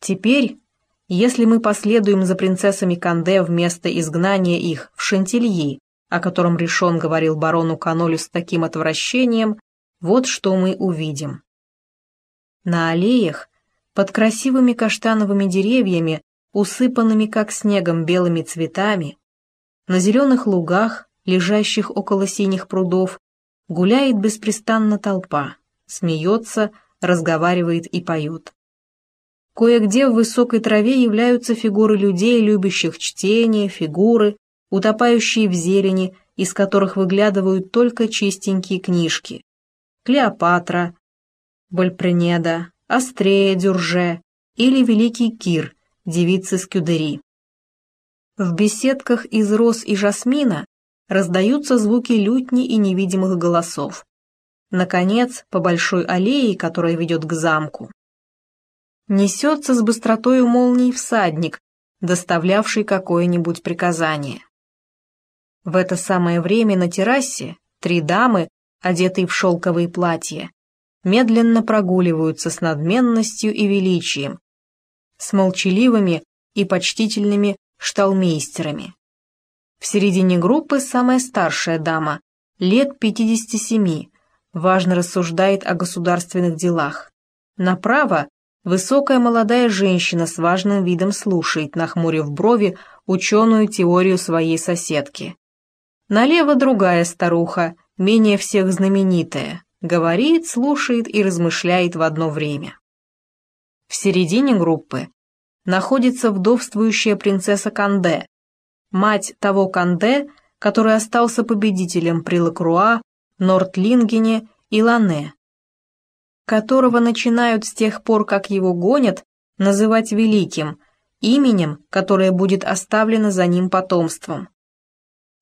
Теперь, если мы последуем за принцессами Канде вместо изгнания их в Шантильи, о котором Ришон говорил барону Канолю с таким отвращением, вот что мы увидим. На аллеях, под красивыми каштановыми деревьями, усыпанными как снегом белыми цветами, на зеленых лугах, лежащих около синих прудов, гуляет беспрестанно толпа, смеется, разговаривает и поет. Кое-где в высокой траве являются фигуры людей, любящих чтение, фигуры, утопающие в зелени, из которых выглядывают только чистенькие книжки. Клеопатра, Больпренеда, Астрея Дюрже или Великий Кир, девицы Скюдери. В беседках из роз и жасмина раздаются звуки лютни и невидимых голосов. Наконец, по большой аллее, которая ведет к замку, несется с быстротою молний всадник, доставлявший какое-нибудь приказание. В это самое время на террасе три дамы, одетые в шелковые платья, медленно прогуливаются с надменностью и величием, с молчаливыми и почтительными шталмейстерами. В середине группы самая старшая дама, лет 57, важно рассуждает о государственных делах. Направо Высокая молодая женщина с важным видом слушает, нахмурив брови, ученую теорию своей соседки. Налево другая старуха, менее всех знаменитая, говорит, слушает и размышляет в одно время. В середине группы находится вдовствующая принцесса Канде, мать того Канде, который остался победителем при Лакруа, Нортлингене и Лане, которого начинают с тех пор, как его гонят, называть великим, именем, которое будет оставлено за ним потомством.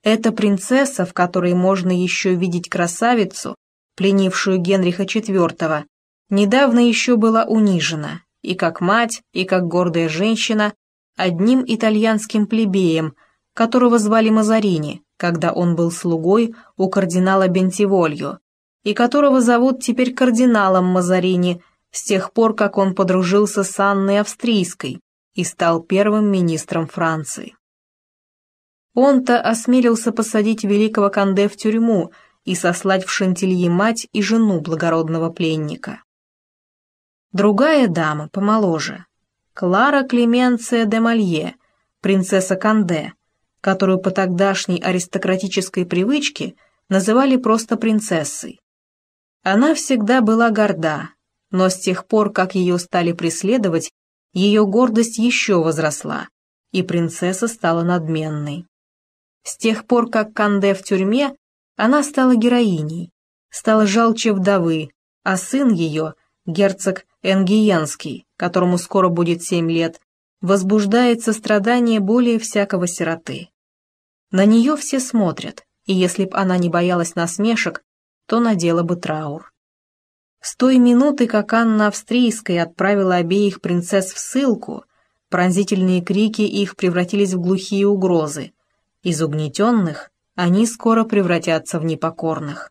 Эта принцесса, в которой можно еще видеть красавицу, пленившую Генриха IV, недавно еще была унижена, и как мать, и как гордая женщина, одним итальянским плебеем, которого звали Мазарини, когда он был слугой у кардинала Бентивольо, и которого зовут теперь кардиналом Мазарини с тех пор, как он подружился с Анной Австрийской и стал первым министром Франции. Он-то осмелился посадить великого Канде в тюрьму и сослать в Шантильи мать и жену благородного пленника. Другая дама, помоложе, Клара Клеменция де Малье, принцесса Канде, которую по тогдашней аристократической привычке называли просто принцессой. Она всегда была горда, но с тех пор, как ее стали преследовать, ее гордость еще возросла, и принцесса стала надменной. С тех пор, как Канде в тюрьме, она стала героиней, стала жалче вдовы, а сын ее, герцог Энгиенский, которому скоро будет семь лет, возбуждает сострадание более всякого сироты. На нее все смотрят, и если б она не боялась насмешек, то надела бы траур. С той минуты, как Анна Австрийская отправила обеих принцесс в ссылку, пронзительные крики их превратились в глухие угрозы. Из угнетенных они скоро превратятся в непокорных.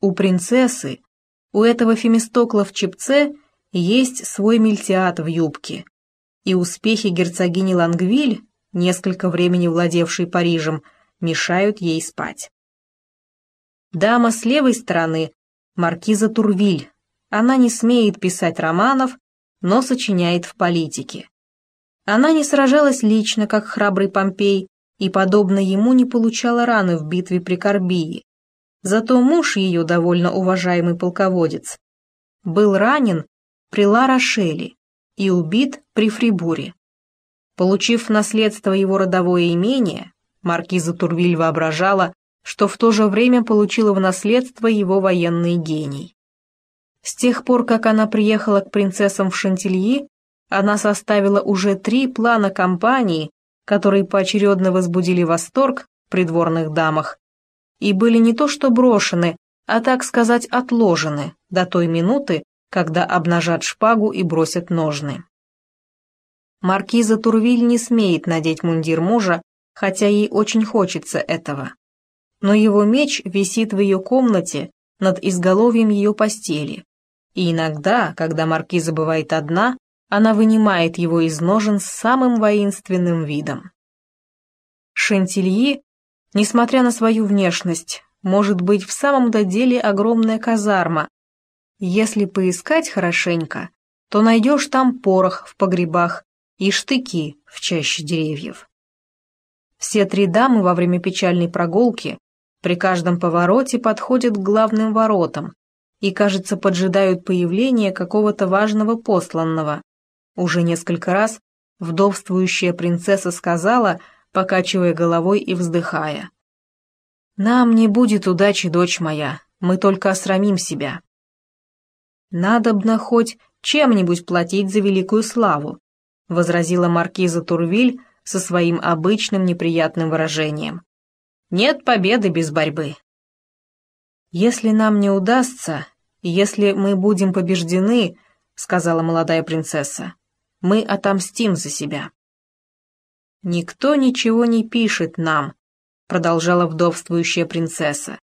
У принцессы, у этого Фемистокла в чепце, есть свой мельтиат в юбке, и успехи герцогини Лангвиль, несколько времени владевшей Парижем, мешают ей спать. Дама с левой стороны — маркиза Турвиль. Она не смеет писать романов, но сочиняет в политике. Она не сражалась лично, как храбрый Помпей, и, подобно ему, не получала раны в битве при Корбии. Зато муж ее, довольно уважаемый полководец, был ранен при Ла-Рошеле и убит при Фрибуре. Получив наследство его родовое имение, маркиза Турвиль воображала, что в то же время получила в наследство его военный гений. С тех пор, как она приехала к принцессам в Шантильи, она составила уже три плана кампании, которые поочередно возбудили восторг придворных дамах, и были не то что брошены, а, так сказать, отложены до той минуты, когда обнажат шпагу и бросят ножны. Маркиза Турвиль не смеет надеть мундир мужа, хотя ей очень хочется этого но его меч висит в ее комнате над изголовьем ее постели. И иногда, когда маркиза бывает одна, она вынимает его из ножен с самым воинственным видом. Шантильи, несмотря на свою внешность, может быть в самом-то деле огромная казарма. Если поискать хорошенько, то найдешь там порох в погребах и штыки в чаще деревьев. Все три дамы во время печальной прогулки при каждом повороте подходят к главным воротам и, кажется, поджидают появления какого-то важного посланного. Уже несколько раз вдовствующая принцесса сказала, покачивая головой и вздыхая. «Нам не будет удачи, дочь моя, мы только осрамим себя». «Надобно хоть чем-нибудь платить за великую славу», возразила маркиза Турвиль со своим обычным неприятным выражением. «Нет победы без борьбы». «Если нам не удастся, если мы будем побеждены», сказала молодая принцесса, мы отомстим за себя. «Никто ничего не пишет нам», — продолжала вдовствующая принцесса.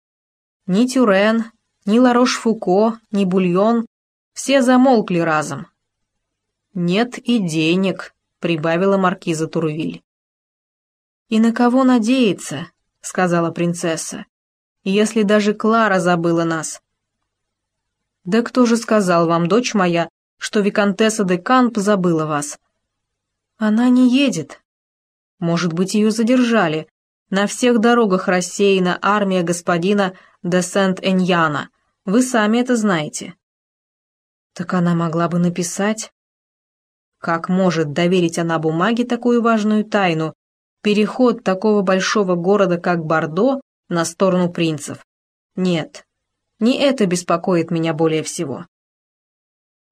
«Ни Тюрен, ни Ларош-Фуко, ни Бульон, все замолкли разом». «Нет и денег», — прибавила маркиза Турвиль. «И на кого надеяться?» — сказала принцесса. «Если даже Клара забыла нас». «Да кто же сказал вам, дочь моя, что Викантесса де Камп забыла вас?» «Она не едет», может быть, ее задержали. На всех дорогах рассеяна армия господина де Сент-Эньяна. Вы сами это знаете. Так она могла бы написать. Как может доверить она бумаге такую важную тайну? Переход такого большого города, как Бордо, на сторону принцев. Нет, не это беспокоит меня более всего.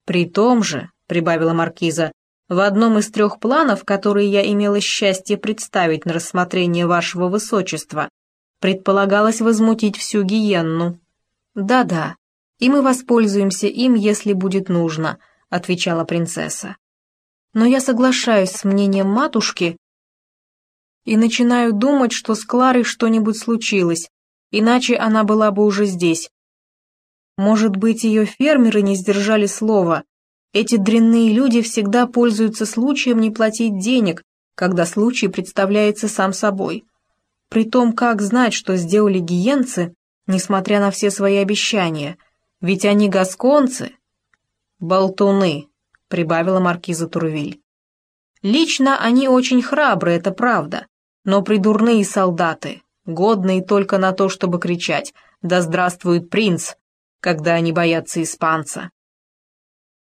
При том же, прибавила маркиза, в одном из трех планов, которые я имела счастье представить на рассмотрение вашего высочества, предполагалось возмутить всю гиенну. «Да-да, и мы воспользуемся им, если будет нужно», — отвечала принцесса. «Но я соглашаюсь с мнением матушки и начинаю думать, что с Кларой что-нибудь случилось, иначе она была бы уже здесь. Может быть, ее фермеры не сдержали слова, эти дрянные люди всегда пользуются случаем не платить денег, когда случай представляется сам собой. При том, как знать, что сделали гиенцы, несмотря на все свои обещания, ведь они гасконцы. «Болтуны», — прибавила маркиза Турвиль. «Лично они очень храбры, это правда, но придурные солдаты, годные только на то, чтобы кричать «Да здравствует принц!», когда они боятся испанца.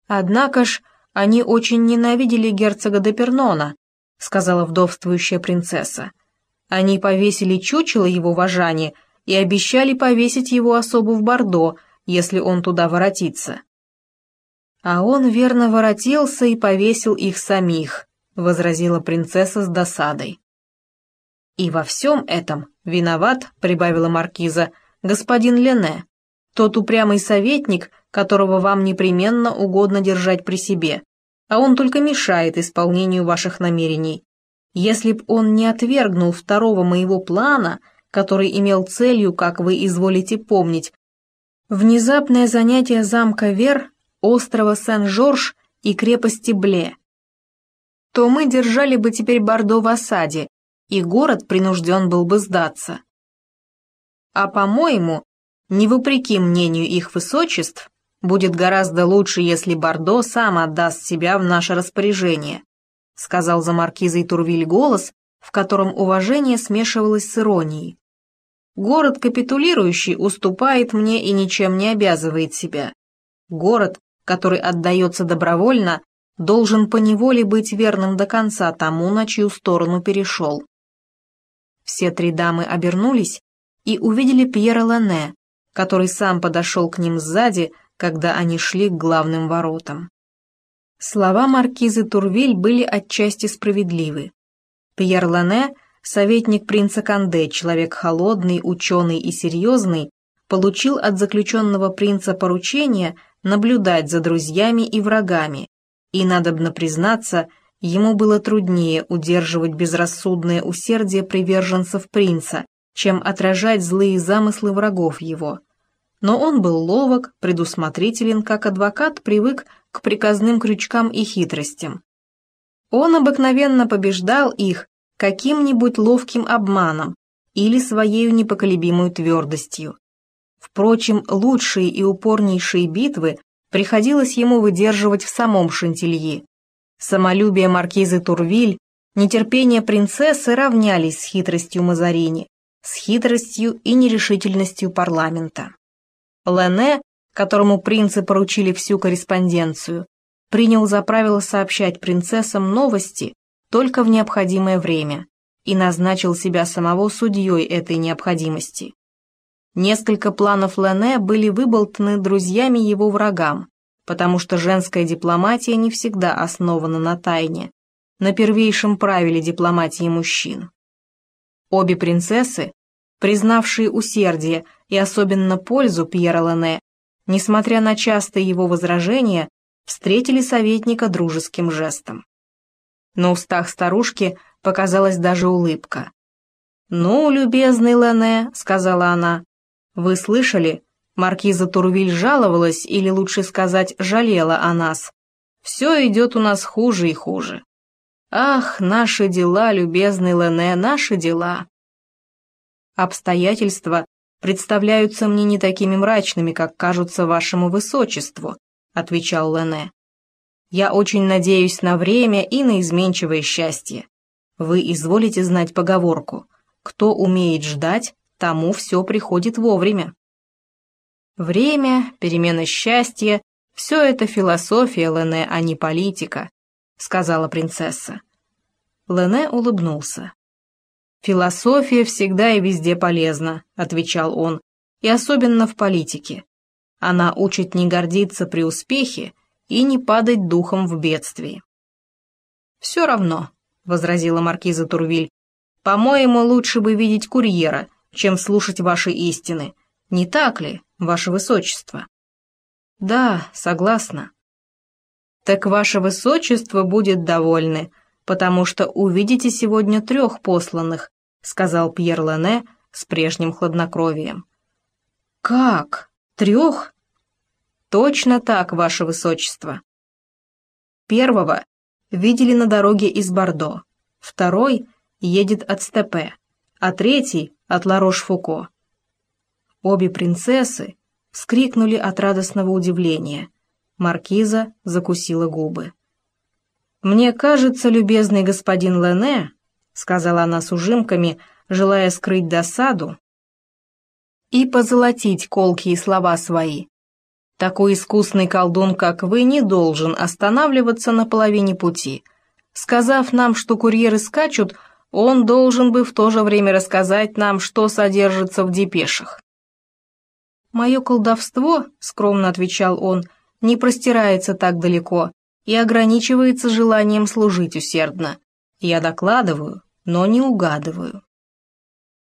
Однако ж они очень ненавидели герцога де Пернона, сказала вдовствующая принцесса. Они повесили чучело его вожане и обещали повесить его особу в Бордо, если он туда воротится. А он верно воротился и повесил их самих, возразила принцесса с досадой. И во всем этом виноват, прибавила маркиза, господин Лене, тот упрямый советник, которого вам непременно угодно держать при себе, а он только мешает исполнению ваших намерений. Если б он не отвергнул второго моего плана, который имел целью, как вы изволите помнить, внезапное занятие замка Вер, острова Сен-Жорж и крепости Бле, то мы держали бы теперь Бордо в осаде, и город принужден был бы сдаться. А по-моему, не вопреки мнению их высочеств, Будет гораздо лучше, если Бордо сам отдаст себя в наше распоряжение», сказал за маркизой Турвиль голос, в котором уважение смешивалось с иронией. «Город капитулирующий уступает мне и ничем не обязывает себя. Город, который отдается добровольно, должен поневоле быть верным до конца тому, на чью сторону перешел». Все три дамы обернулись и увидели Пьера Лене, который сам подошел к ним сзади, когда они шли к главным воротам. Слова маркизы Турвиль были отчасти справедливы. Пьер Лане, советник принца Канде, человек холодный, ученый и серьезный, получил от заключенного принца поручение наблюдать за друзьями и врагами, и, надобно признаться, ему было труднее удерживать безрассудное усердие приверженцев принца, чем отражать злые замыслы врагов его – но он был ловок, предусмотрителен, как адвокат привык к приказным крючкам и хитростям. Он обыкновенно побеждал их каким-нибудь ловким обманом или своей непоколебимой твердостью. Впрочем, лучшие и упорнейшие битвы приходилось ему выдерживать в самом Шантильи. Самолюбие маркизы Турвиль, нетерпение принцессы равнялись с хитростью Мазарини, с хитростью и нерешительностью парламента. Лене, которому принцы поручили всю корреспонденцию, принял за правило сообщать принцессам новости только в необходимое время и назначил себя самого судьей этой необходимости. Несколько планов Лене были выболтаны друзьями его врагам, потому что женская дипломатия не всегда основана на тайне, на первейшем правиле дипломатии мужчин. Обе принцессы, признавшие усердие и особенно пользу Пьера Лене, несмотря на частые его возражения, встретили советника дружеским жестом. На устах старушки показалась даже улыбка. «Ну, любезный Лене», — сказала она, вы слышали? Маркиза Турвиль жаловалась, или лучше сказать, жалела о нас. Все идет у нас хуже и хуже. Ах, наши дела, любезный Лене, наши дела. Обстоятельства представляются мне не такими мрачными, как кажутся вашему высочеству, отвечал Лене. Я очень надеюсь на время и на изменчивое счастье. Вы изволите знать поговорку. Кто умеет ждать, тому все приходит вовремя. Время, перемена счастья — все это философия Лене, а не политика, — сказала принцесса. Лене улыбнулся. «Философия всегда и везде полезна», — отвечал он, — «и особенно в политике. Она учит не гордиться при успехе и не падать духом в бедствии». «Все равно», — возразила маркиза Турвиль, — «по-моему, лучше бы видеть курьера, чем слушать ваши истины. Не так ли, ваше высочество? Да, согласна. Так ваше высочество будет довольны, потому что увидите сегодня трех посланных, сказал Пьер Лене с прежним хладнокровием. Как? Трех? Точно так, ваше высочество. Первого видели на дороге из Бордо, второй едет от Степе, а третий от Ларош-Фуко. Обе принцессы вскрикнули от радостного удивления. Маркиза закусила губы. «Мне кажется, любезный господин Лене», — сказала она с ужимками, желая скрыть досаду и позолотить колкие слова свои. «Такой искусный колдун, как вы, не должен останавливаться на половине пути. Сказав нам, что курьеры скачут, — он должен бы в то же время рассказать нам, что содержится в депешах. «Мое колдовство», — скромно отвечал он, — «не простирается так далеко и ограничивается желанием служить усердно. Я докладываю, но не угадываю».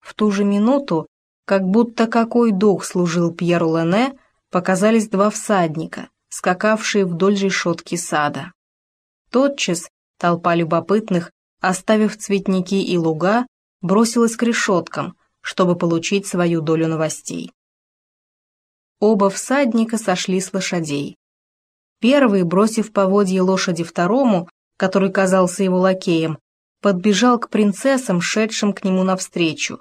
В ту же минуту, как будто какой дух служил Пьеру Лене, показались два всадника, скакавшие вдоль решетки сада. Тотчас толпа любопытных оставив цветники и луга, бросилась к решеткам, чтобы получить свою долю новостей. Оба всадника сошли с лошадей. Первый, бросив поводье лошади второму, который казался его лакеем, подбежал к принцессам, шедшим к нему навстречу.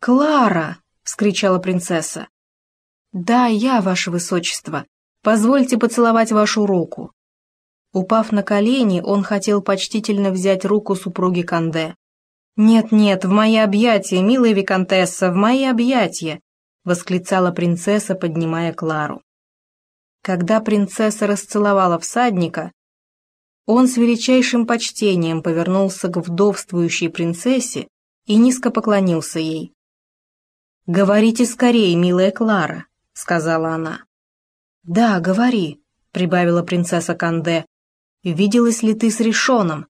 «Клара!» — вскричала принцесса. «Да, я, ваше высочество. Позвольте поцеловать вашу руку». Упав на колени, он хотел почтительно взять руку супруги Канде. «Нет-нет, в мои объятия, милая виконтесса, в мои объятия!» — восклицала принцесса, поднимая Клару. Когда принцесса расцеловала всадника, он с величайшим почтением повернулся к вдовствующей принцессе и низко поклонился ей. «Говорите скорее, милая Клара», — сказала она. «Да, говори», — прибавила принцесса Канде, виделась ли ты с Решоном?»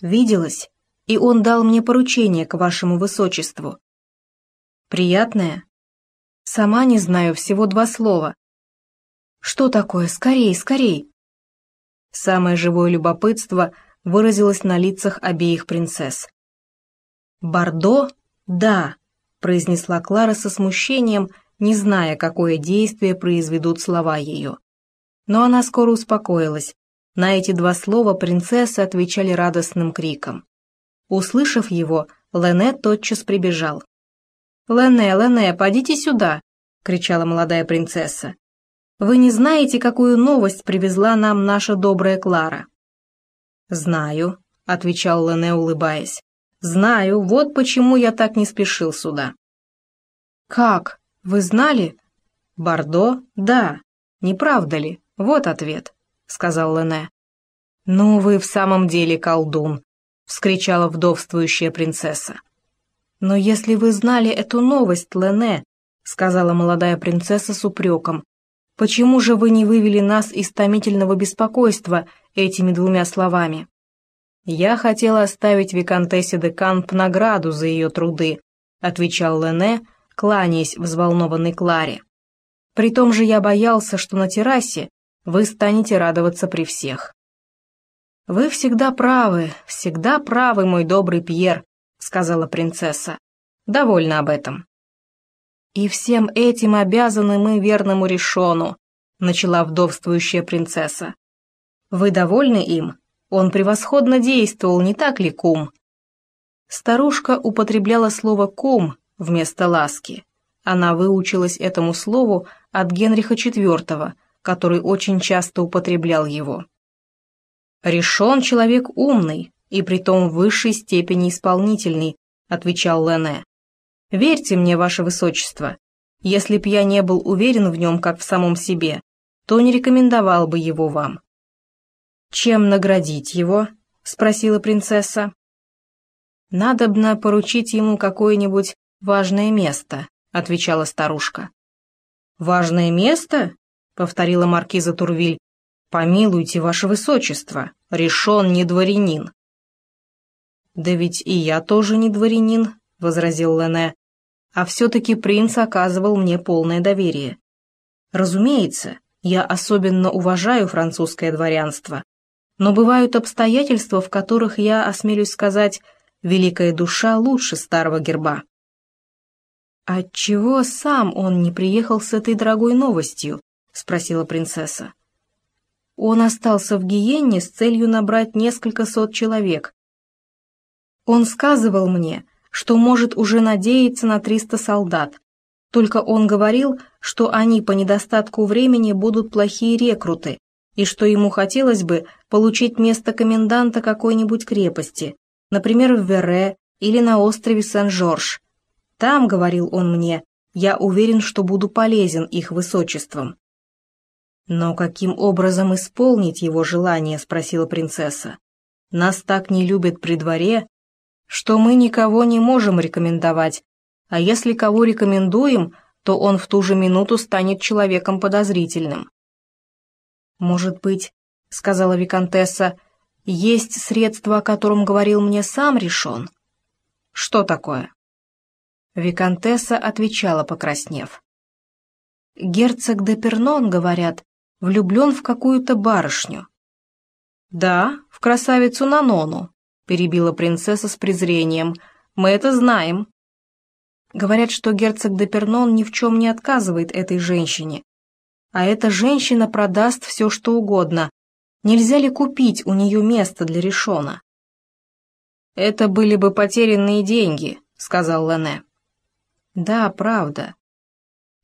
«Виделась, и он дал мне поручение к вашему высочеству». «Приятное?» «Сама не знаю, всего два слова». «Что такое? Скорей, скорей!» Самое живое любопытство выразилось на лицах обеих принцесс. «Бордо? Да», — произнесла Клара со смущением, не зная, какое действие произведут слова ее. Но она скоро успокоилась. На эти два слова принцессы отвечали радостным криком. Услышав его, Лене тотчас прибежал. «Лене, Лене, подите сюда!» — кричала молодая принцесса. «Вы не знаете, какую новость привезла нам наша добрая Клара?» «Знаю», — отвечал Лене, улыбаясь. «Знаю, вот почему я так не спешил сюда». «Как? Вы знали?» «Бордо? Да. Не правда ли? Вот ответ», — сказал Лене. «Ну вы в самом деле колдун», — вскричала вдовствующая принцесса. «Но если вы знали эту новость, Лене», — сказала молодая принцесса с упреком, «почему же вы не вывели нас из томительного беспокойства этими двумя словами?» «Я хотела оставить Викантессе де Камп награду за ее труды», — отвечал Лене, — кланяясь взволнованной Кларе. При том же я боялся, что на террасе вы станете радоваться при всех. «Вы всегда правы, всегда правы, мой добрый Пьер», — сказала принцесса. «Довольна об этом». «И всем этим обязаны мы верному Решону», — начала вдовствующая принцесса. «Вы довольны им? Он превосходно действовал, не так ли, кум?» Старушка употребляла слово «кум», вместо ласки. Она выучилась этому слову от Генриха IV, который очень часто употреблял его. «Решен человек умный, и притом в высшей степени исполнительный», отвечал Лене. «Верьте мне, ваше высочество, если б я не был уверен в нем, как в самом себе, то не рекомендовал бы его вам». «Чем наградить его?» — спросила принцесса. «Надобно поручить ему какое-нибудь «Важное место», — отвечала старушка. «Важное место?» — повторила маркиза Турвиль. «Помилуйте, ваше высочество, решен не дворянин». «Да ведь и я тоже не дворянин», — возразил Лене. «А все-таки принц оказывал мне полное доверие. Разумеется, я особенно уважаю французское дворянство, но бывают обстоятельства, в которых я, осмелюсь сказать, великая душа лучше старого герба». «Отчего сам он не приехал с этой дорогой новостью?» — спросила принцесса. «Он остался в Гиенне с целью набрать несколько сот человек. Он сказывал мне, что может уже надеяться на триста солдат, только он говорил, что они по недостатку времени будут плохие рекруты, и что ему хотелось бы получить место коменданта какой-нибудь крепости, например, в Вере или на острове Сен-Жорж, там, говорил он мне, я уверен, что буду полезен их высочеством. Но каким образом исполнить его желание, спросила принцесса. Нас так не любят при дворе, что мы никого не можем рекомендовать, а если кого рекомендуем, то он в ту же минуту станет человеком подозрительным. «Может быть, — сказала Викантесса, — есть средство, о котором говорил мне сам решен?» «Что такое?» Викантесса отвечала, покраснев. «Герцог де Пернон, говорят, влюблен в какую-то барышню». «Да, в красавицу Нанону», — перебила принцесса с презрением. «Мы это знаем». Говорят, что герцог де Пернон ни в чем не отказывает этой женщине. А эта женщина продаст все, что угодно. Нельзя ли купить у нее место для Решона? «Это были бы потерянные деньги», — сказал Лене. Да, правда.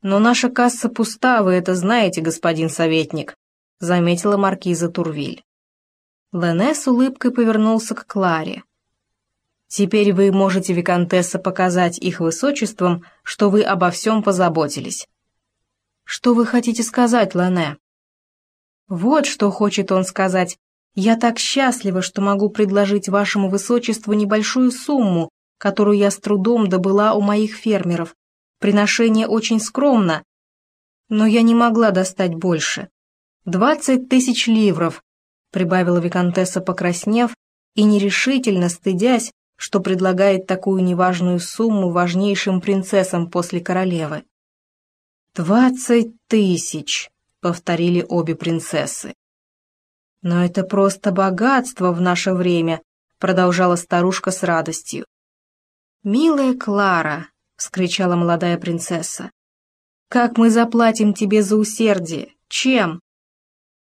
Но наша касса пуста, вы это знаете, господин советник, заметила маркиза Турвиль. Лене с улыбкой повернулся к Кларе. «Теперь вы можете, Викантесса, показать их высочествам, что вы обо всем позаботились». «Что вы хотите сказать, Лене?» «Вот что хочет он сказать. Я так счастлива, что могу предложить вашему высочеству небольшую сумму, которую я с трудом добыла у моих фермеров. Приношение очень скромно, но я не могла достать больше. «Двадцать тысяч ливров», — прибавила виконтесса, покраснев и нерешительно стыдясь, что предлагает такую неважную сумму важнейшим принцессам после королевы. «Двадцать тысяч», — повторили обе принцессы. «Но это просто богатство в наше время», — продолжала старушка с радостью. «Милая Клара!» — вскричала молодая принцесса. «Как мы заплатим тебе за усердие? Чем?»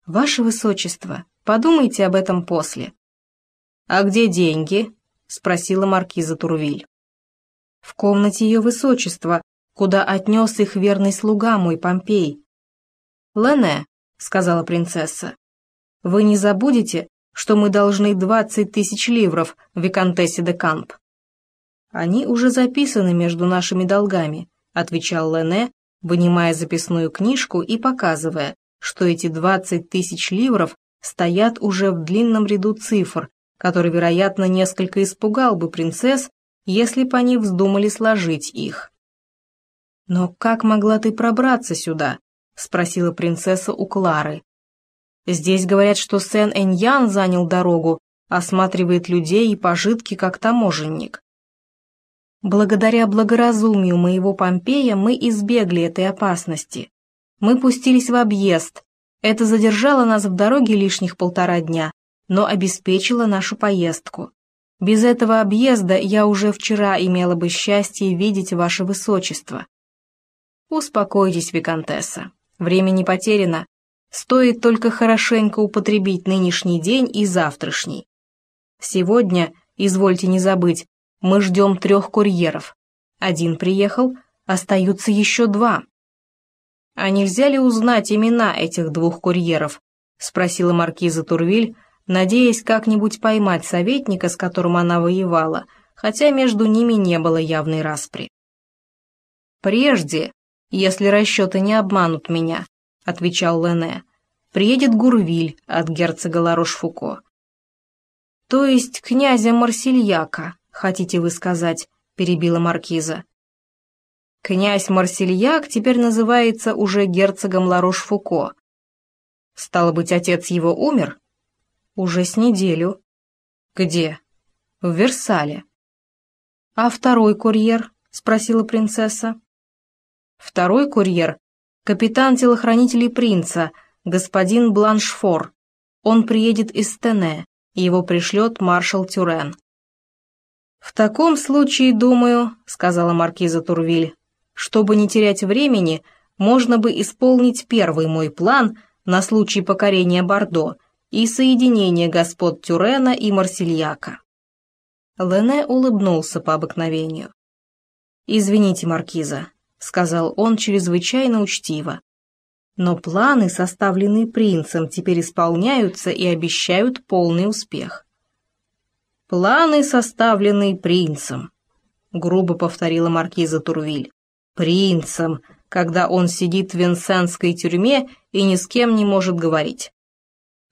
«Ваше Высочество, подумайте об этом после». «А где деньги?» — спросила маркиза Турвиль. «В комнате Ее Высочества, куда отнес их верный слуга мой Помпей». «Лене», — сказала принцесса, — «вы не забудете, что мы должны двадцать тысяч ливров Викантессе де Камп?» «Они уже записаны между нашими долгами», — отвечал Лене, вынимая записную книжку и показывая, что эти двадцать тысяч ливров стоят уже в длинном ряду цифр, который, вероятно, несколько испугал бы принцесс, если бы они вздумали сложить их. «Но как могла ты пробраться сюда?» — спросила принцесса у Клары. «Здесь говорят, что Сен-Эньян занял дорогу, осматривает людей и пожитки как таможенник. Благодаря благоразумию моего Помпея мы избегли этой опасности. Мы пустились в объезд. Это задержало нас в дороге лишних полтора дня, но обеспечило нашу поездку. Без этого объезда я уже вчера имела бы счастье видеть ваше высочество. Успокойтесь, Викантесса. Время не потеряно. Стоит только хорошенько употребить нынешний день и завтрашний. Сегодня, извольте не забыть, мы ждем трех курьеров. Один приехал, остаются еще два. А нельзя ли узнать имена этих двух курьеров? Спросила маркиза Турвиль, надеясь как-нибудь поймать советника, с которым она воевала, хотя между ними не было явной распри. «Прежде, если расчеты не обманут меня», — отвечал Лене, — «приедет Гурвиль от герцога Ларош-Фуко». «То есть князя Марсельяка», хотите вы сказать», — перебила маркиза. Князь Марсельяк теперь называется уже герцогом Ларош-Фуко. Стало быть, отец его умер? Уже с неделю. Где? В Версале. А второй курьер? Спросила принцесса. Второй курьер — капитан телохранителей принца, господин Бланшфор. Он приедет из Тене, его пришлет маршал Тюрен. «В таком случае, думаю», — сказала маркиза Турвиль, «чтобы не терять времени, можно бы исполнить первый мой план на случай покорения Бордо и соединения господ Тюрена и Марсельяка». Лене улыбнулся по обыкновению. «Извините, маркиза», — сказал он чрезвычайно учтиво. «Но планы, составленные принцем, теперь исполняются и обещают полный успех». «Планы, составленные принцем», — грубо повторила маркиза Турвиль. «Принцем, когда он сидит в винсенской тюрьме и ни с кем не может говорить.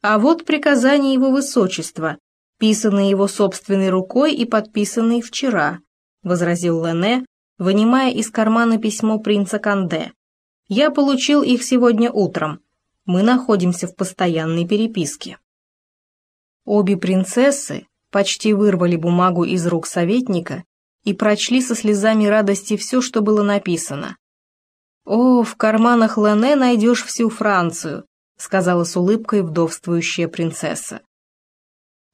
А вот приказание его высочества, писанное его собственной рукой и подписанное вчера», — возразил Лене, вынимая из кармана письмо принца Канде. «Я получил их сегодня утром. Мы находимся в постоянной переписке». Обе принцессы, почти вырвали бумагу из рук советника и прочли со слезами радости все, что было написано. «О, в карманах Лене найдешь всю Францию», сказала с улыбкой вдовствующая принцесса.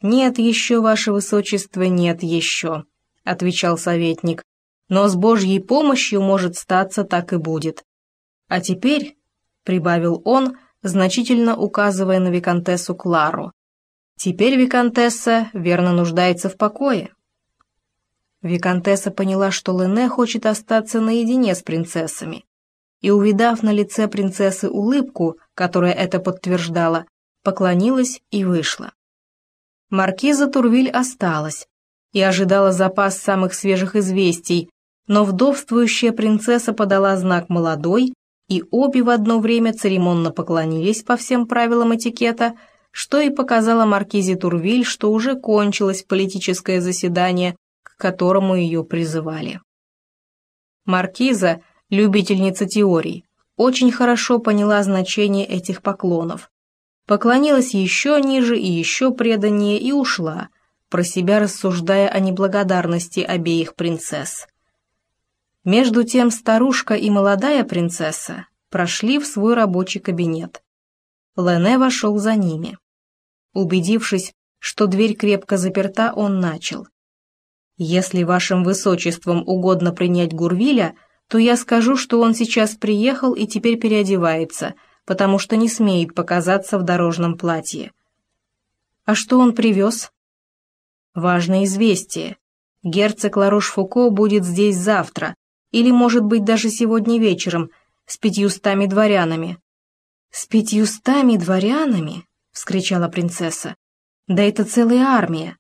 «Нет еще, ваше высочество, нет еще», отвечал советник, «но с Божьей помощью, может статься, так и будет. А теперь», прибавил он, значительно указывая на виконтессу Клару, Теперь Викантесса верно нуждается в покое. Викантесса поняла, что Лене хочет остаться наедине с принцессами, и, увидав на лице принцессы улыбку, которая это подтверждала, поклонилась и вышла. Маркиза Турвиль осталась и ожидала запас самых свежих известий, но вдовствующая принцесса подала знак молодой, и обе в одно время церемонно поклонились по всем правилам этикета – что и показало маркизе Турвиль, что уже кончилось политическое заседание, к которому ее призывали. Маркиза, любительница теорий, очень хорошо поняла значение этих поклонов. Поклонилась еще ниже и еще преданнее и ушла, про себя рассуждая о неблагодарности обеих принцесс. Между тем старушка и молодая принцесса прошли в свой рабочий кабинет. Лене вошел за ними. Убедившись, что дверь крепко заперта, он начал. «Если вашим высочеством угодно принять Гурвиля, то я скажу, что он сейчас приехал и теперь переодевается, потому что не смеет показаться в дорожном платье. А что он привез? Важное известие. Герцог Ларош-Фуко будет здесь завтра, или, может быть, даже сегодня вечером, с пятьюстами дворянами. «С пятьюстами дворянами?» — вскричала принцесса. «Да это целая армия!»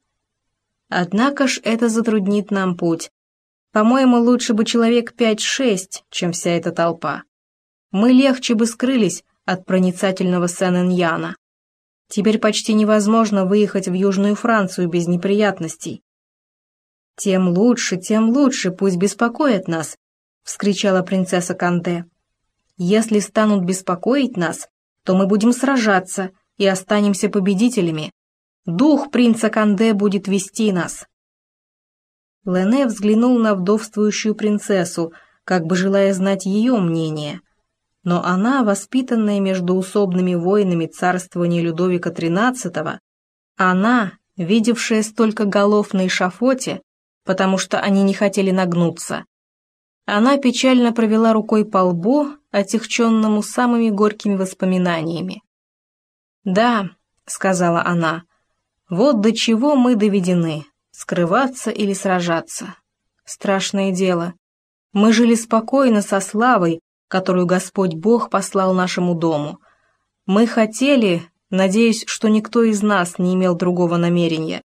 «Однако ж это затруднит нам путь. По-моему, лучше бы человек пять-шесть, чем вся эта толпа. Мы легче бы скрылись от проницательного Сен-Эньяна. Теперь почти невозможно выехать в Южную Францию без неприятностей. «Тем лучше, тем лучше, пусть беспокоят нас», — вскричала принцесса Канте. «Если станут беспокоить нас, то мы будем сражаться и останемся победителями. Дух принца Канде будет вести нас». Лене взглянул на вдовствующую принцессу, как бы желая знать ее мнение. Но она, воспитанная между усобными воинами царствования Людовика XIII, она, видевшая столько голов на эшафоте, потому что они не хотели нагнуться. Она печально провела рукой по лбу, отягченному самыми горькими воспоминаниями. «Да», — сказала она, — «вот до чего мы доведены, скрываться или сражаться. Страшное дело. Мы жили спокойно со славой, которую Господь Бог послал нашему дому. Мы хотели, надеюсь, что никто из нас не имел другого намерения,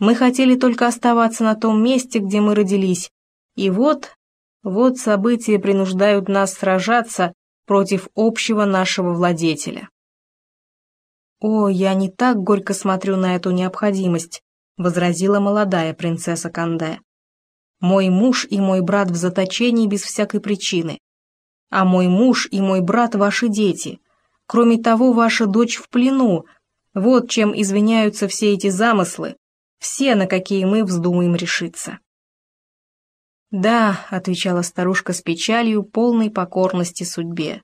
мы хотели только оставаться на том месте, где мы родились. И вот, вот события принуждают нас сражаться против общего нашего владетеля. «О, я не так горько смотрю на эту необходимость», — возразила молодая принцесса Канде. «Мой муж и мой брат в заточении без всякой причины. А мой муж и мой брат — ваши дети. Кроме того, ваша дочь в плену. Вот чем извиняются все эти замыслы, все, на какие мы вздумаем решиться. «Да», — отвечала старушка с печалью, полной покорности судьбе.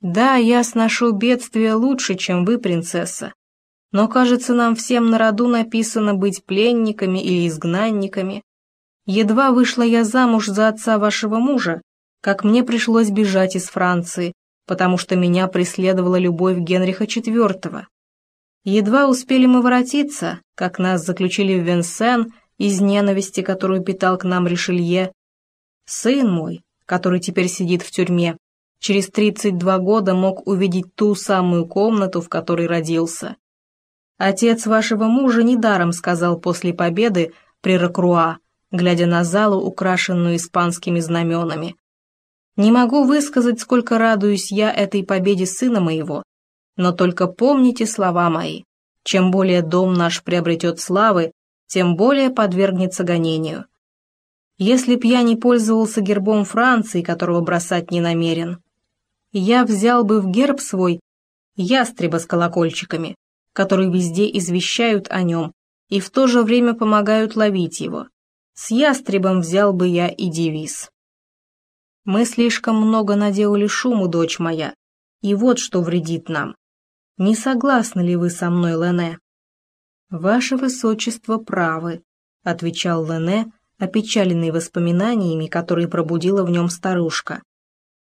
«Да, я сношу бедствие лучше, чем вы, принцесса. Но, кажется, нам всем на роду написано быть пленниками или изгнанниками. Едва вышла я замуж за отца вашего мужа, как мне пришлось бежать из Франции, потому что меня преследовала любовь Генриха IV. Едва успели мы воротиться, как нас заключили в Венсен из ненависти, которую питал к нам Ришелье. Сын мой, который теперь сидит в тюрьме, через 32 года мог увидеть ту самую комнату, в которой родился. Отец вашего мужа недаром сказал после победы при Рокруа, глядя на залу, украшенную испанскими знаменами. Не могу высказать, сколько радуюсь я этой победе сына моего, но только помните слова мои. Чем более дом наш приобретет славы, тем более подвергнется гонению. Если б я не пользовался гербом Франции, которого бросать не намерен, я взял бы в герб свой ястреба с колокольчиками, которые везде извещают о нем и в то же время помогают ловить его. С ястребом взял бы я и девиз. Мы слишком много наделали шуму, дочь моя, и вот что вредит нам. Не согласны ли вы со мной, Лене?» «Ваше высочество правы», — отвечал Лене, опечаленный воспоминаниями, которые пробудила в нем старушка.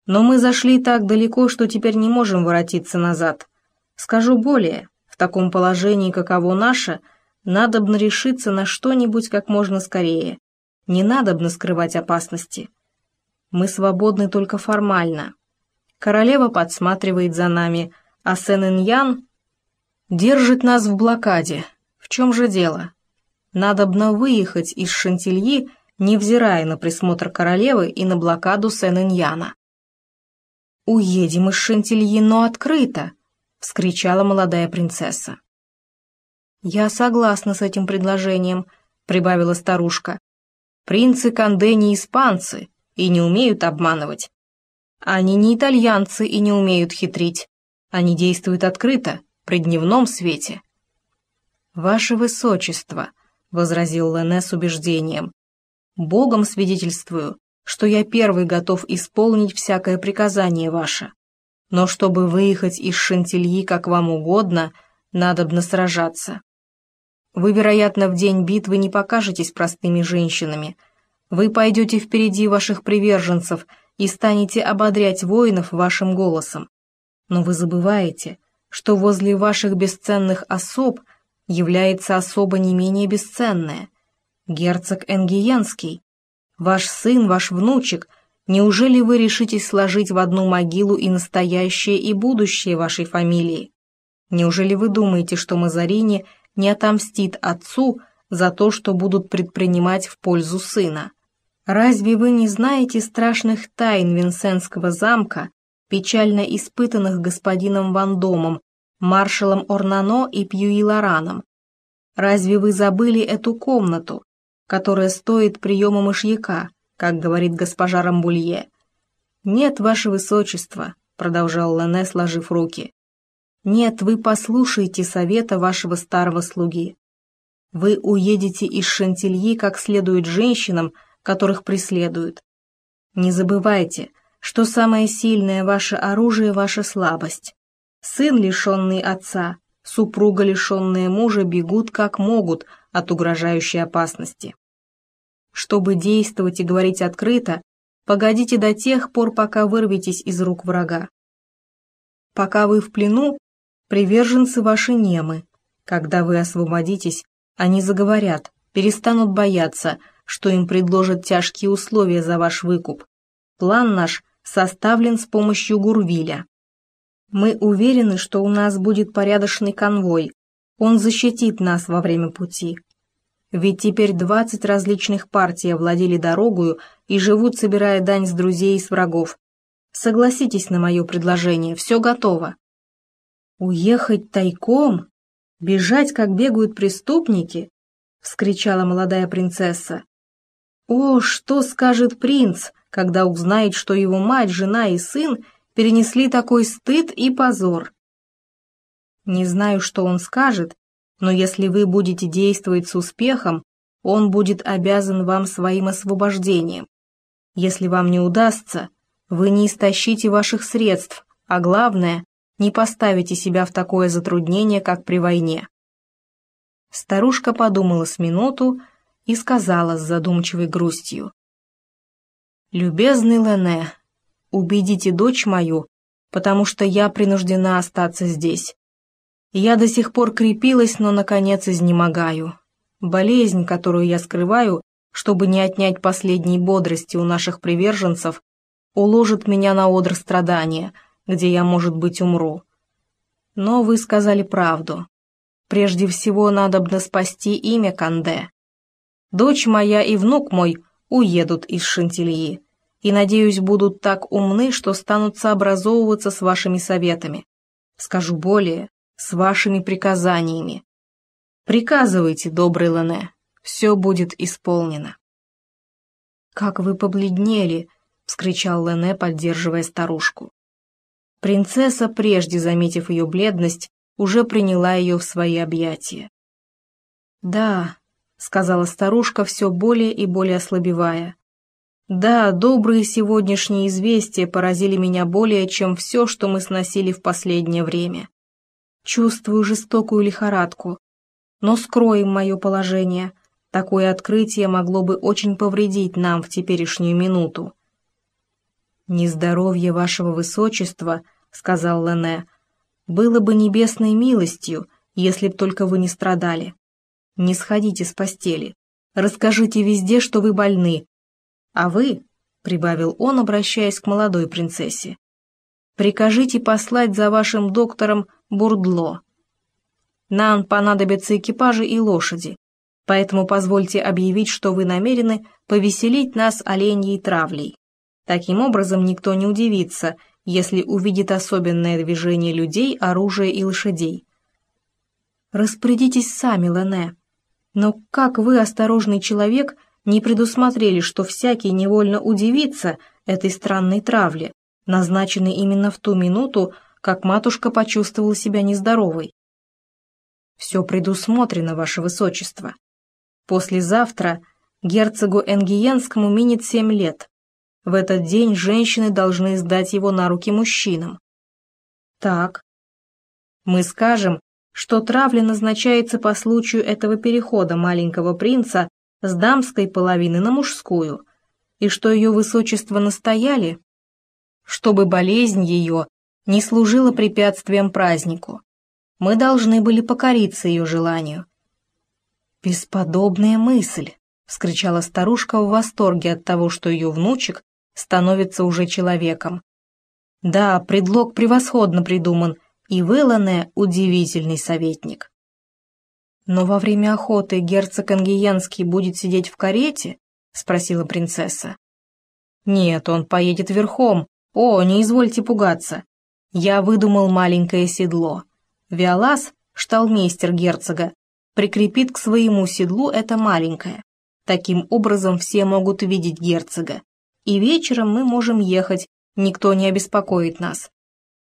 «Но мы зашли так далеко, что теперь не можем воротиться назад. Скажу более, в таком положении, каково наше, надобно решиться на что-нибудь как можно скорее. Не надобно скрывать опасности. Мы свободны только формально. Королева подсматривает за нами — а Сен-Иньян держит нас в блокаде. В чем же дело? Надобно выехать из Шантильи, невзирая на присмотр королевы и на блокаду Сен-Иньяна. «Уедем из Шантильи, но открыто!» — вскричала молодая принцесса. «Я согласна с этим предложением», — прибавила старушка. «Принцы Канде не испанцы и не умеют обманывать. Они не итальянцы и не умеют хитрить. Они действуют открыто, при дневном свете. «Ваше Высочество», — возразил Лене с убеждением, — «Богом свидетельствую, что я первый готов исполнить всякое приказание ваше. Но чтобы выехать из Шантильи как вам угодно, надобно сражаться. Вы, вероятно, в день битвы не покажетесь простыми женщинами. Вы пойдете впереди ваших приверженцев и станете ободрять воинов вашим голосом. Но вы забываете, что возле ваших бесценных особ является особо не менее бесценная. Герцог Энгиенский, ваш сын, ваш внучек, неужели вы решитесь сложить в одну могилу и настоящее, и будущее вашей фамилии? Неужели вы думаете, что Мазарини не отомстит отцу за то, что будут предпринимать в пользу сына? Разве вы не знаете страшных тайн Винсентского замка, печально испытанных господином Вандомом, маршалом Орнано и Пьюи Лораном? Разве вы забыли эту комнату, которая стоит приема мышьяка, как говорит госпожа Рамбулье? Нет, ваше высочество, продолжал Лене, сложив руки. Нет, вы послушайте совета вашего старого слуги. Вы уедете из Шантильи как следует женщинам, которых преследуют. Не забывайте, что самое сильное ваше оружие – ваша слабость. Сын, лишенный отца, супруга, лишенная мужа, бегут как могут от угрожающей опасности. Чтобы действовать и говорить открыто, погодите до тех пор, пока вырветесь из рук врага. Пока вы в плену, Приверженцы ваши немы. Когда вы освободитесь, они заговорят, перестанут бояться, что им предложат тяжкие условия за ваш выкуп. План наш составлен с помощью Гурвиля. Мы уверены, что у нас будет порядочный конвой. Он защитит нас во время пути. Ведь теперь двадцать различных партий овладели дорогою и живут, собирая дань с друзей и с врагов. Согласитесь на мое предложение, все готово. «Уехать тайком? Бежать, как бегают преступники?» — вскричала молодая принцесса. «О, что скажет принц, когда узнает, что его мать, жена и сын перенесли такой стыд и позор?» «Не знаю, что он скажет, но если вы будете действовать с успехом, он будет обязан вам своим освобождением. Если вам не удастся, вы не истощите ваших средств, а главное, не поставите себя в такое затруднение, как при войне. Старушка подумала с минуту и сказала с задумчивой грустью. «Любезный Лене, убедите дочь мою, потому что я принуждена остаться здесь. Я до сих пор крепилась, но, наконец, изнемогаю. Болезнь, которую я скрываю, чтобы не отнять последней бодрости у наших приверженцев, уложит меня на одр страдания — где я, может быть, умру. Но вы сказали правду. Прежде всего, надобно спасти имя Канде. Дочь моя и внук мой уедут из Шантильи, и, надеюсь, будут так умны, что станут сообразовываться с вашими советами. Скажу более, с вашими приказаниями. Приказывайте, добрый Лене, все будет исполнено. «Как вы побледнели!» — вскричал Лене, поддерживая старушку. Принцесса, прежде заметив ее бледность, уже приняла ее в свои объятия. «Да», — сказала старушка, все более и более ослабевая. «Да, добрые сегодняшние известия поразили меня более, чем все, что мы сносили в последнее время. Чувствую жестокую лихорадку, но скроем мое положение. Такое открытие могло бы очень повредить нам в теперешнюю минуту. Нездоровье вашего высочества —— сказал Лене, — «было бы небесной милостью, если б только вы не страдали. Не сходите с постели, расскажите везде, что вы больны. А вы, — прибавил он, обращаясь к молодой принцессе, — прикажите послать за вашим доктором Бурдло. Нам понадобятся экипажи и лошади, поэтому позвольте объявить, что вы намерены повеселить нас оленьей травлей. Таким образом никто не удивится, если увидит особенное движение людей, оружия и лошадей. Распорядитесь сами, Лене. Но как вы, осторожный человек, не предусмотрели, что всякий невольно удивится этой странной травле, назначенной именно в ту минуту, как матушка почувствовала себя нездоровой? Все предусмотрено, ваше высочество. Послезавтра герцогу Энгиенскому минет семь лет, в этот день женщины должны сдать его на руки мужчинам. Так. Мы скажем, что травля назначается по случаю этого перехода маленького принца с дамской половины на мужскую, и что ее высочество настояли, чтобы болезнь ее не служила препятствием празднику. Мы должны были покориться ее желанию. «Бесподобная мысль!» — вскричала старушка в восторге от того, что ее внучек становится уже человеком. «Да, предлог превосходно придуман, и вы, удивительный советник». «Но во время охоты герцог Ангиенский будет сидеть в карете?» — спросила принцесса. «Нет, он поедет верхом. О, не извольте пугаться. Я выдумал маленькое седло. Виолас, шталмейстер герцога, прикрепит к своему седлу это маленькое. Таким образом все могут видеть герцога. И вечером мы можем ехать, никто не обеспокоит нас.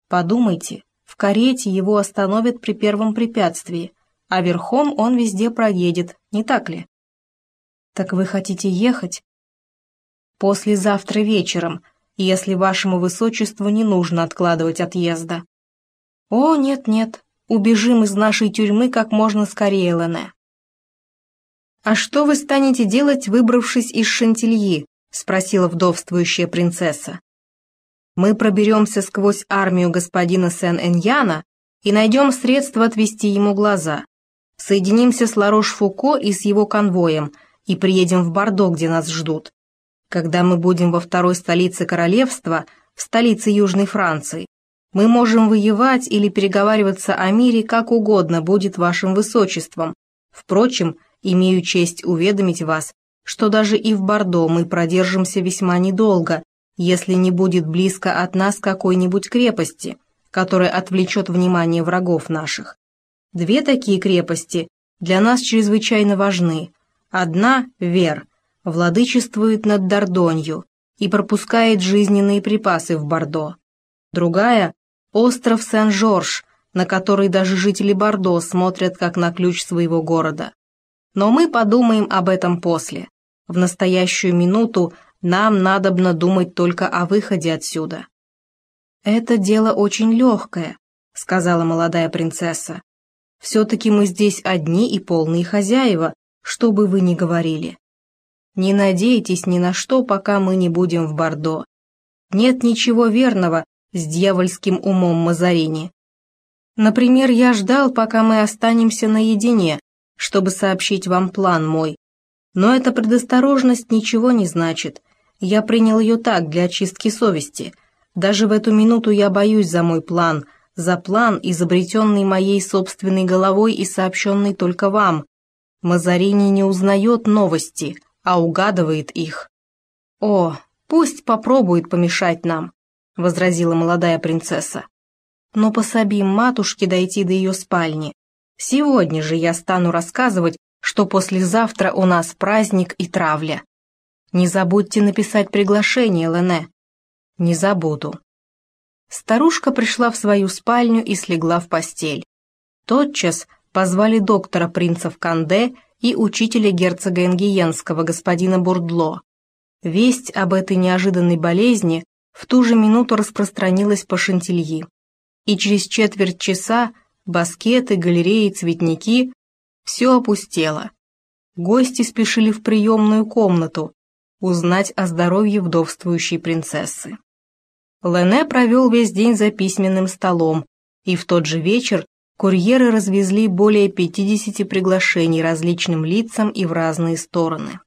Подумайте, в карете его остановят при первом препятствии, а верхом он везде проедет, не так ли? Так вы хотите ехать? Послезавтра вечером, если вашему высочеству не нужно откладывать отъезда. О, нет-нет, убежим из нашей тюрьмы как можно скорее, Лене. «А что вы станете делать, выбравшись из Шантильи?» — спросила вдовствующая принцесса. «Мы проберемся сквозь армию господина Сен-Эньяна и найдем средства отвести ему глаза. Соединимся с Ларош-Фуко и с его конвоем и приедем в Бордо, где нас ждут. Когда мы будем во второй столице королевства, в столице Южной Франции, мы можем воевать или переговариваться о мире как угодно будет вашим высочеством. Впрочем, имею честь уведомить вас, что даже и в Бордо мы продержимся весьма недолго, если не будет близко от нас какой-нибудь крепости, которая отвлечет внимание врагов наших. Две такие крепости для нас чрезвычайно важны. Одна — Вер, владычествует над Дордонью и пропускает жизненные припасы в Бордо. Другая — остров Сен-Жорж, на который даже жители Бордо смотрят как на ключ своего города. Но мы подумаем об этом после. В настоящую минуту нам надобно думать только о выходе отсюда. «Это дело очень легкое», — сказала молодая принцесса. Все-таки мы здесь одни и полные хозяева, что бы вы ни говорили. Не надейтесь ни на что, пока мы не будем в Бордо. Нет ничего верного с дьявольским умом Мазарини. Например, я ждал, пока мы останемся наедине, чтобы сообщить вам план мой. Но эта предосторожность ничего не значит. Я принял ее так, для очистки совести. Даже в эту минуту я боюсь за мой план — за план, изобретенный моей собственной головой и сообщенный только вам. Мазарини не узнает новости, а угадывает их. «О, пусть попробует помешать нам», — возразила молодая принцесса. «Но пособим матушке дойти до ее спальни. Сегодня же я стану рассказывать, что послезавтра у нас праздник и травля. Не забудьте написать приглашение, Лене». «Не забуду», Старушка пришла в свою спальню и слегла в постель. Тотчас позвали доктора принцев Канде и учителя герцога Энгиенского, господина Бурдло. Весть об этой неожиданной болезни в ту же минуту распространилась по Шантильи. И через четверть часа баскеты, галереи, цветники – все опустело. Гости спешили в приемную комнату узнать о здоровье вдовствующей принцессы. Лене провел весь день за письменным столом, и в тот же вечер курьеры развезли более 50 приглашений различным лицам и в разные стороны.